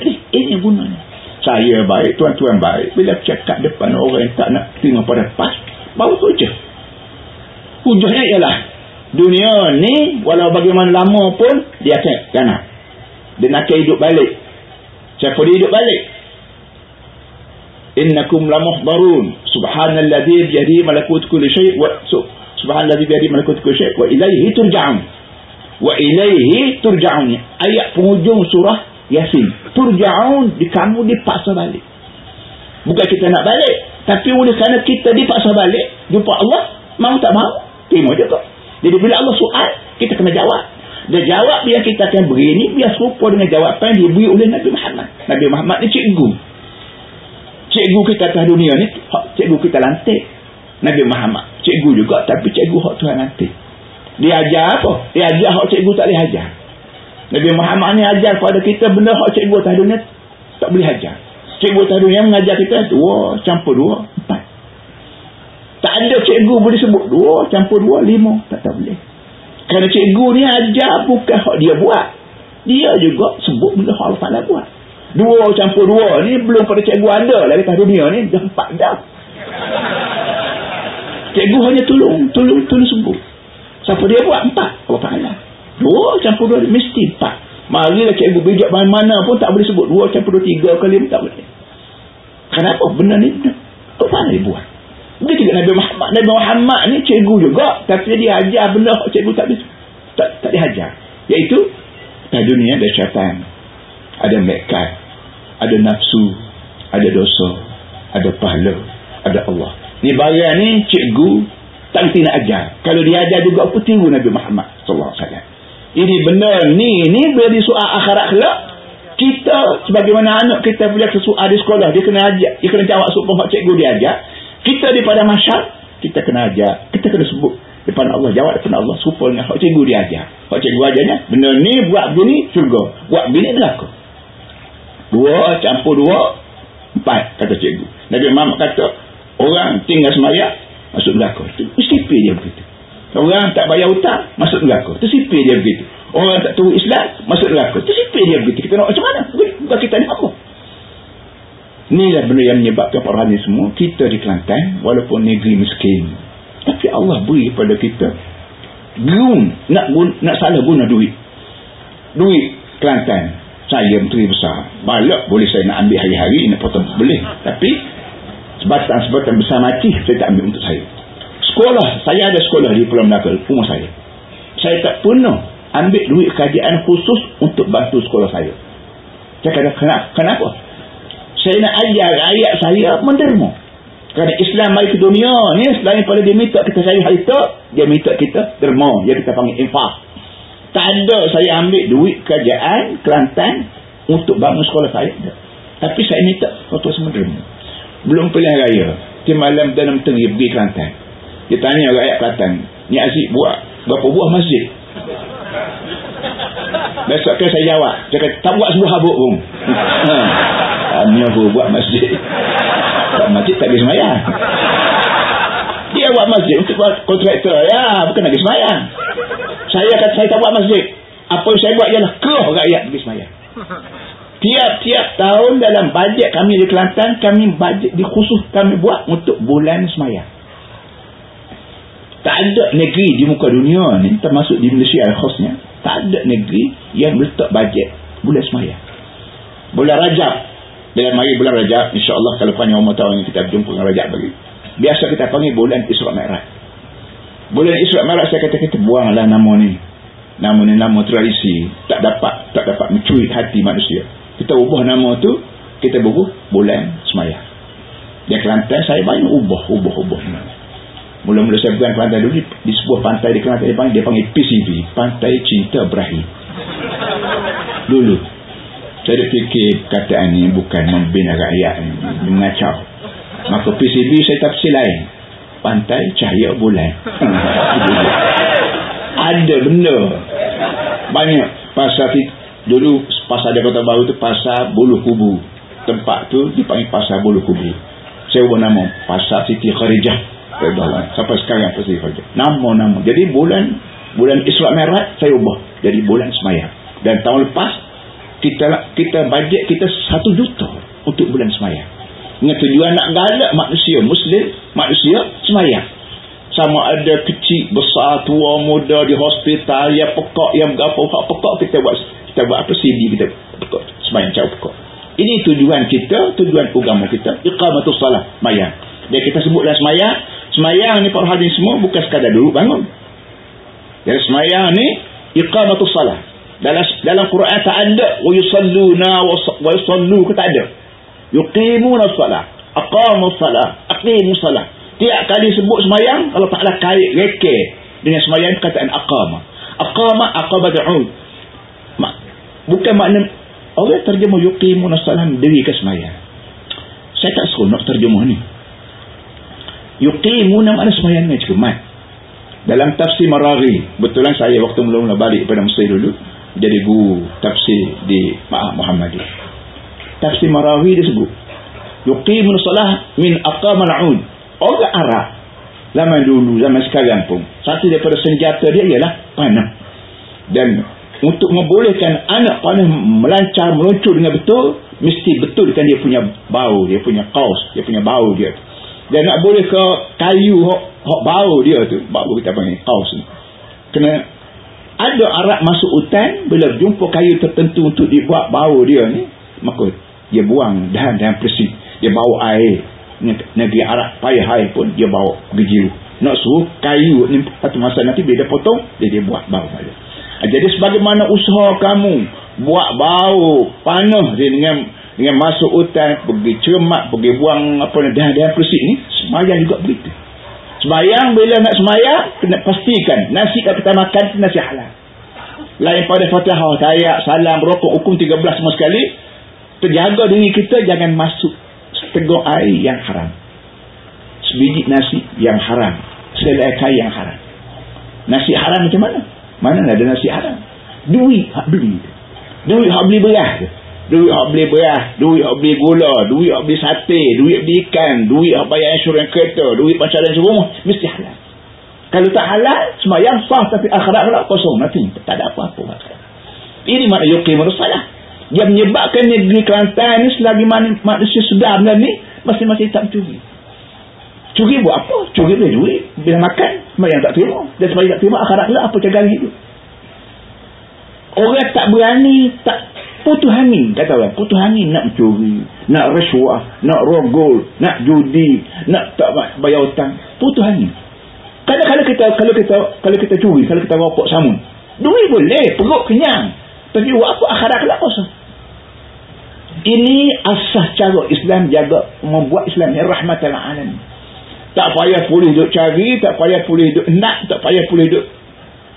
B: Jadi ini gunanya. Saya baik, tuan-tuan baik. Bila cakap depan orang yang tak nak tengok pada pas, baru hujah. Hujahnya ialah, dunia ni, walau bagaimana lama pun, dia akan ganak. Dia nak hidup balik. Siapa dia hidup balik? innakum lamuhdarun subhanalladzi biyadihi malakut kulli syai' wa subhanalladzi biyadihi malakut kulli syai' wa ilaihi turja'un wa ilaihi turja'un ayat penghujung surah yasin turja'un di kamu dipaksa balik bukan kita nak balik tapi oleh kerana kita dipaksa balik jumpa Allah mau tak mau terima kok jadi bila Allah soal kita kena jawab. Dia jawab biar kita akan begini biar serupa dengan jawapan yang diberi oleh Nabi Muhammad. Nabi Muhammad ni cikgu. Cikgu kita atas dunia ni cikgu kita lantik. Nabi Muhammad cikgu juga tapi cikgu hak Tuhan lantik. Dia ajar apa? Dia ajar hak cikgu tak boleh ajar Nabi Muhammad ni ajar kepada kita benda hak cikgu atas dunia tak boleh ajar cikgu atas dunia mengajar kita dua campur dua empat tak ada cikgu boleh sebut dua campur dua lima tak tak boleh kerana cikgu ni ajar bukan hak dia buat. Dia juga sebut benda hak Allah buat. Dua campur dua ni belum pada cikgu ada lah di dunia ni. Dah empat dah. Cikgu hanya tolong. Tolong, tolong sebut. Siapa dia buat? Empat. Allah Ta'ala. Dua campur dua mesti empat. Marilah cikgu bijak mana-mana pun tak boleh sebut. Dua campur dua tiga kali pun tak boleh. Kenapa? Benda ni Allah Ta'ala dia buat. Begitu juga Nabi Muhammad. Nabi Muhammad ni cikgu juga. Tapi dia ajar benda cikgu tak. Tak, tak dihajar. Iaitu, dalam dunia ada syaitan. Ada mekat. Ada nafsu. Ada dosa. Ada pahala. Ada Allah. Ni barang ni cikgu tak mesti nak ajar. Kalau dia ajar juga apa tiru Nabi Muhammad SAW. Ini benda ni, ni bila soal akhirat kelak, kita sebagaimana anak kita bila soal di sekolah, dia kena ajar, dia kena jawab soal cikgu dia ajar, kita di pada masyarakat kita kena ajar. Kita kena sebut depan Allah. Jawab depan Allah. Supaya dengan hak cikgu dia ajar. Hak cikgu ajarnya benda ni buat begini syurga. Buat begini neraka. Dua campur dua empat kata cikgu. Nabi Muhammad kata orang tinggal semayang masuk neraka. Itu mesti dia begitu. Orang tak bayar hutang masuk neraka. Itu sipir dia begitu. Orang tak tahu Islam masuk neraka. Itu sipir dia begitu. Kita nak macam mana? Bukan kita ni apa Inilah benda yang menyebabkan orang ini semua kita di Kelantan walaupun negeri miskin. Tapi Allah beri kepada kita gun nak gun, nak salah guna duit. Duit Kelantan saya menteri besar. Balak boleh saya nak ambil hari-hari nak potong boleh. Tapi sebatang-sebatang besar mati saya tak ambil untuk saya. Sekolah, saya ada sekolah di Pulau Melaka, rumah saya. Saya tak pernah ambil duit kajian khusus untuk bantu sekolah saya. Saya kata, kenapa? Saya nak ajar ayat saya menderma kerana Islam mari ke dunia ni selain pada dia minta kita cari harta dia minta kita derma. Dia kita panggil infak. Tak ada saya ambil duit kerajaan Kelantan untuk bangun sekolah saya. Tapi saya minta untuk semua derma. Belum pilihan raya. Di malam dan tengah pergi Kelantan. Dia tanya rakyat Kelantan ni Aziz buat berapa buah masjid? Besok saya jawab. Dia kata tak buat sebuah habuk pun Hanya aku buat masjid. Buat masjid tak pergi semayang. Dia buat masjid untuk buat kontraktor. Ya bukan lagi semayang. Saya kata saya tak buat masjid. Apa yang saya buat ialah Keruh rakyat pergi semayang. Tiap-tiap tahun dalam bajet kami di Kelantan Kami bajet dikhusus kami buat Untuk bulan semayang. Tak ada negeri di muka dunia ni Termasuk di Malaysia khasnya Tak ada negeri yang meletak bajet Bulan semayang. Bulan Rajab dalam hari bulan Rajab insyaAllah kalau panjang umur tahun kita berjumpa dengan Rajab bagi biasa kita panggil bulan Isra' Mi'raj. Bulan Isra' Mi'raj saya kata kita buanglah nama ni. Nama ni nama tradisi. Tak dapat tak dapat mencuri hati manusia. Kita ubah nama tu kita bubuh bulan semayang. Di Kelantan saya banyak ubah ubah ubah mula-mula saya pegang Kelantan dulu di sebuah pantai di Kelantan dia panggil, dia panggil PCV Pantai Cinta Berahi dulu saya fikir kataan ini bukan membina rakyat mengacau. Maka PCB saya tafsir lain. Pantai cahaya bulan. Ada benda. Banyak pasal dulu pasal di kota baru tu pasal bulu kubu. Tempat tu dipanggil pasal bulu kubu. Saya ubah nama pasal Siti Kharijah sampai sekarang pasal Siti Kharijah nama-nama. Jadi bulan bulan Isra' Merat saya ubah jadi bulan Semayang. Dan tahun lepas kita kita bajet kita satu juta untuk bulan semayang. Dengan tujuan nak galak manusia muslim manusia semayang. Sama ada kecil besar tua muda di hospital yang pekak yang berapa hak pekak kita buat kita buat apa CD kita pekak semayang jauh pekak ini tujuan kita tujuan agama kita iqamatus salat semayang. Dan kita sebutlah semayang semayang ni para hadirin semua bukan sekadar duduk bangun. Jadi semayang ni iqamatus salat dalam dalam Quran tak ada wa yusalluna wa yusallu ke tak ada. Yuqimuna salat aqamu salat aqimu salat tiap kali sebut semayang Allah Taala kait reke dengan semayang perkataan aqama aqama aqaba da'ud bukan makna Allah terjemah yuqimuna salat diri ke semayang. Saya tak suka nak terjemah ni. Yuqimuna makna semayang ni cukup dalam tafsir Maraghi betulan saya waktu mula-mula balik pada Mesir dulu jadi guru tafsir di Ma'ah Muhammadiyah tafsir Maraghi dia sebut yuqimun salah min aqamal ud orang Arab zaman dulu zaman sekarang pun satu daripada senjata dia ialah panah. Dan untuk membolehkan anak panah melancar meluncur dengan betul mesti betul kan dia punya bau dia punya kaus dia punya bau dia. Dan nak boleh ke kayu hok, hok bau dia tu bau kita panggil kaus ni. Kena ada Arab masuk hutan bila jumpa kayu tertentu untuk dibuat bau dia ni maka dia buang dan dan bersih dia bawa air. Negeri Arab payah air pun dia bawa pergi nak suruh kayu ni satu masa nanti bila dia potong dia, dia buat bau balik ah, jadi sebagaimana usaha kamu buat bau panah dengan dengan masuk hutan pergi cermat pergi buang apa dan dan bersih ni semayang juga begitu semayang bila nak semayang kena pastikan. Nasi yang kita makan nasi halal. Lain pada fatihah tayak salam rokok hukum 13 semua sekali terjaga diri kita jangan masuk seteguk air yang haram. Sebiji nasi yang haram. Selai kai yang haram. Nasi haram macam mana? Mana ada nasi haram. Duit hak beli. Duit hak beli beras duit hak beli beras duit hak beli gula duit hak beli sate duit beli ikan duit hak bayar insurans kereta duit pacaran semua mesti halal. Kalau tak halal semayang sah tapi akhirat halal kosong. Nanti tak ada apa-apa. Ini makna yuqimul salah. Yang menyebabkan negeri Kelantan ni selagi manusia sedar benda ni masing-masing tak curi curi buat apa? curi boleh duit bila makan yang tak terima. Dan semayang tak terima akhirat lah apa cakap hidup? Orang tak berani tak putus angin kata orang putus angin nak curi nak rasuah nak rogol nak judi nak tak bayar hutang. Putus angin kadang-kadang kita kalau kita kalau kita curi kalau kita rokok samun duit boleh perut kenyang. Tapi apa akhirat kelak kosong? Ini asas cara Islam jaga membuat Islam ni rahmatan alam. Tak payah pulih duk cari, tak payah pulih duk nak, tak payah pulih duk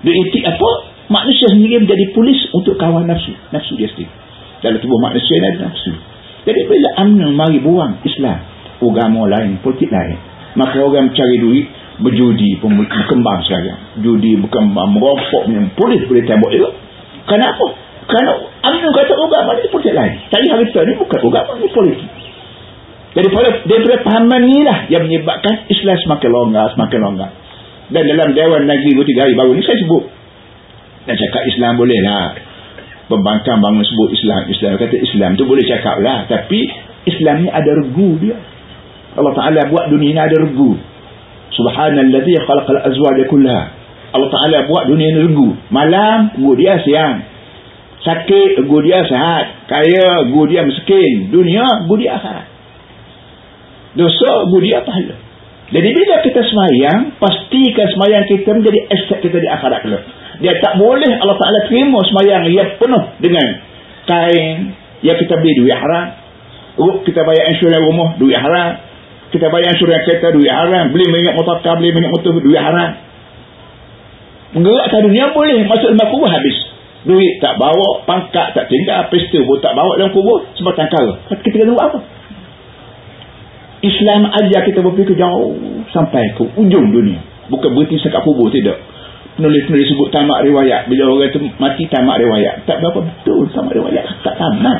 B: duk itik apa? Manusia sendiri menjadi polis untuk kawan nafsu. Nafsu dia sendiri. Dalam tubuh manusia ni ada nafsu. Jadi bila amna mari buang Islam, agama lain, politik lain, maka orang mencari duit, berjudi pun berkembang sekarang. Judi berkembang, merokok, polis boleh tembok itu. Kenapa? Kerana Aminu kata agama ni politik lain. Cari harta ni bukan agama ni politik. Jadi pada daripada pahaman ni lah yang menyebabkan Islam semakin longgar, semakin longgar. Dan dalam Dewan Negeri 23 hari baru ni saya sebut. Dan cakap Islam boleh lah. Pembangkang bangun sebut Islam. Islam kata Islam tu boleh cakap lah. Tapi Islam ni ada regu dia. Allah Ta'ala buat dunia ni ada regu. Subhanalladzi khalaqal azwaja kullaha. Allah Ta'ala buat dunia ni regu. Malam, regu dia siang sakit gu dia sehat kaya gu dia miskin dunia gu dia akhirat dosa gu dia pahala jadi bila kita semayang pastikan semayang kita menjadi aset kita di akhirat kita dia tak boleh Allah Ta'ala terima semayang yang penuh dengan kain yang kita beli duit haram. Kita bayar insurans rumah duit haram. Kita bayar insurans kereta duit haram. Beli minyak motor beli minyak motor duit haram. Menggerakkan dunia boleh masuk dalam kubur habis. Duit tak bawa pangkat tak tinggal pesta pun tak bawa dalam kubur sebab tangkara kita kena buat apa? Islam ajar kita berfikir jauh sampai ke ujung dunia. Bukan berhenti sekat kubur tidak penulis-penulis sebut tamat riwayat. Bila orang itu mati tamat riwayat. Tak berapa betul tamat riwayat. Tak tamat.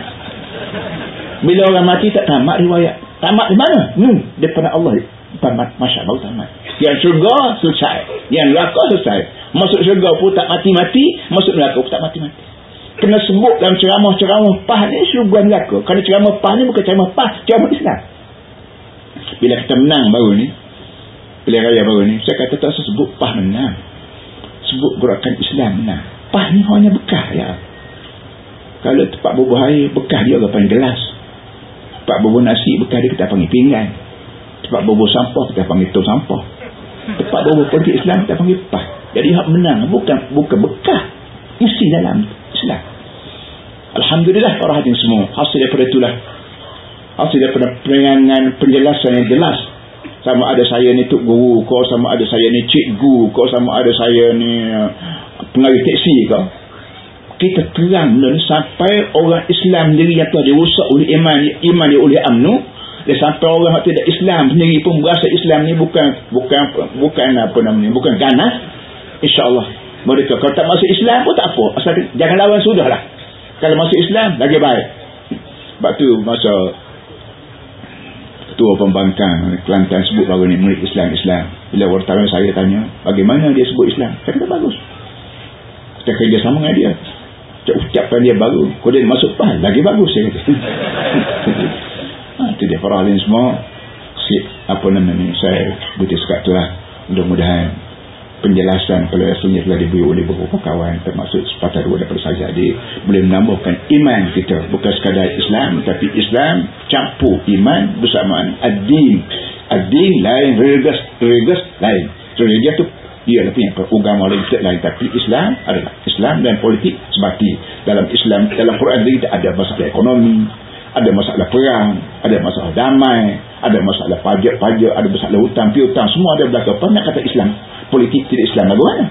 B: Bila orang mati tak tamat riwayat. Tamat di mana? Hmm, depan Allah. Tamat Masya Allah tamat. Yang syurga selesai. Yang neraka selesai. Masuk syurga pun tak mati-mati masuk neraka pun tak mati-mati. Kena sebut dalam ceramah-ceramah pah ni syurga neraka. Kerana ceramah pah ni bukan ceramah pah ceramah Islam. Bila kita menang baru ni bila raya baru ni saya kata tak sebut pah menang sebut gerakan Islam. Menang pah ni hanya bekah ya kalau tempat bubuh air bekah dia orang panggil gelas. Tempat bubur nasi bekas dia kita panggil pinggan. Tempat bubur sampah kita panggil tong sampah. Tempat bubur politik Islam kita panggil pah. Jadi hak menang bukan bukan bekas isi dalam Islam. Alhamdulillah para hadirin semua. Hasil daripada itulah. Hasil daripada penerangan penjelasan yang jelas sama ada saya ni tuk guru kau sama ada saya ni cikgu kau sama ada saya ni uh, pengayuh teksi kau. Kita terang dan sampai orang Islam sendiri yang telah dirusak oleh iman iman dia oleh amnu dan sampai orang yang tidak Islam sendiri pun berasa Islam ni bukan bukan bukan apa namanya bukan ganas insyaAllah. Mereka kalau tak masuk Islam pun tak apa. Asal jangan lawan sudah lah. Kalau masuk Islam lagi baik. Sebab tu masa ketua pembangkang Kelantan sebut baru ni murid Islam-Islam bila wartawan saya tanya bagaimana dia sebut Islam? Saya kata bagus. Kita kerja sama dengan dia. Ucapkan dia baru kalau dia masuk pahal lagi bagus saya kata. Ha, itu dia. Para alim semua apa namanya saya butuh sekat tu lah. Mudah-mudahan penjelasan penjelasannya telah diberi oleh beberapa kawan termasuk sepatah dua daripada saja dia boleh menambahkan iman kita. Bukan sekadar Islam tapi Islam campur iman bersamaan. Ad-din. Ad-din lain religious religious lain. Religious tu dia lah punya agama lain lain. Tapi Islam adalah Islam dan politik sebati. Dalam Islam dalam Quran kita ada masalah ekonomi ada masalah perang ada masalah damai ada masalah pajak-pajak ada masalah hutang piutang. Semua ada belakang. Apa nak kata Islam? Politik tidak Islam. Bagaimana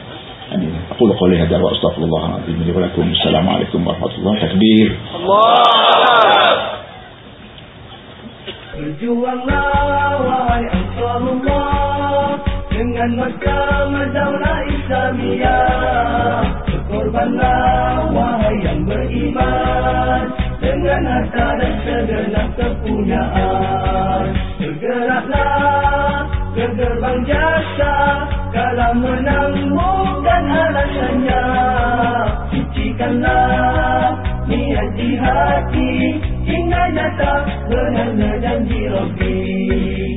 B: aku lah qawli hadar wa astaghfirullahaladzim Assalamualaikum warahmatullahi takbir Allah
A: Berjuanglah wahai Rasulullah dengan mahkamah daulah Islamiyah. Berkorbanlah wahai yang beriman Dengan harta dan segenap kepunyaan. Bergeraklah ke gerbang jasa Kalau menang bukan alasannya. Sucikanlah niat di hati Hingga nyata benarnya janji Rabbi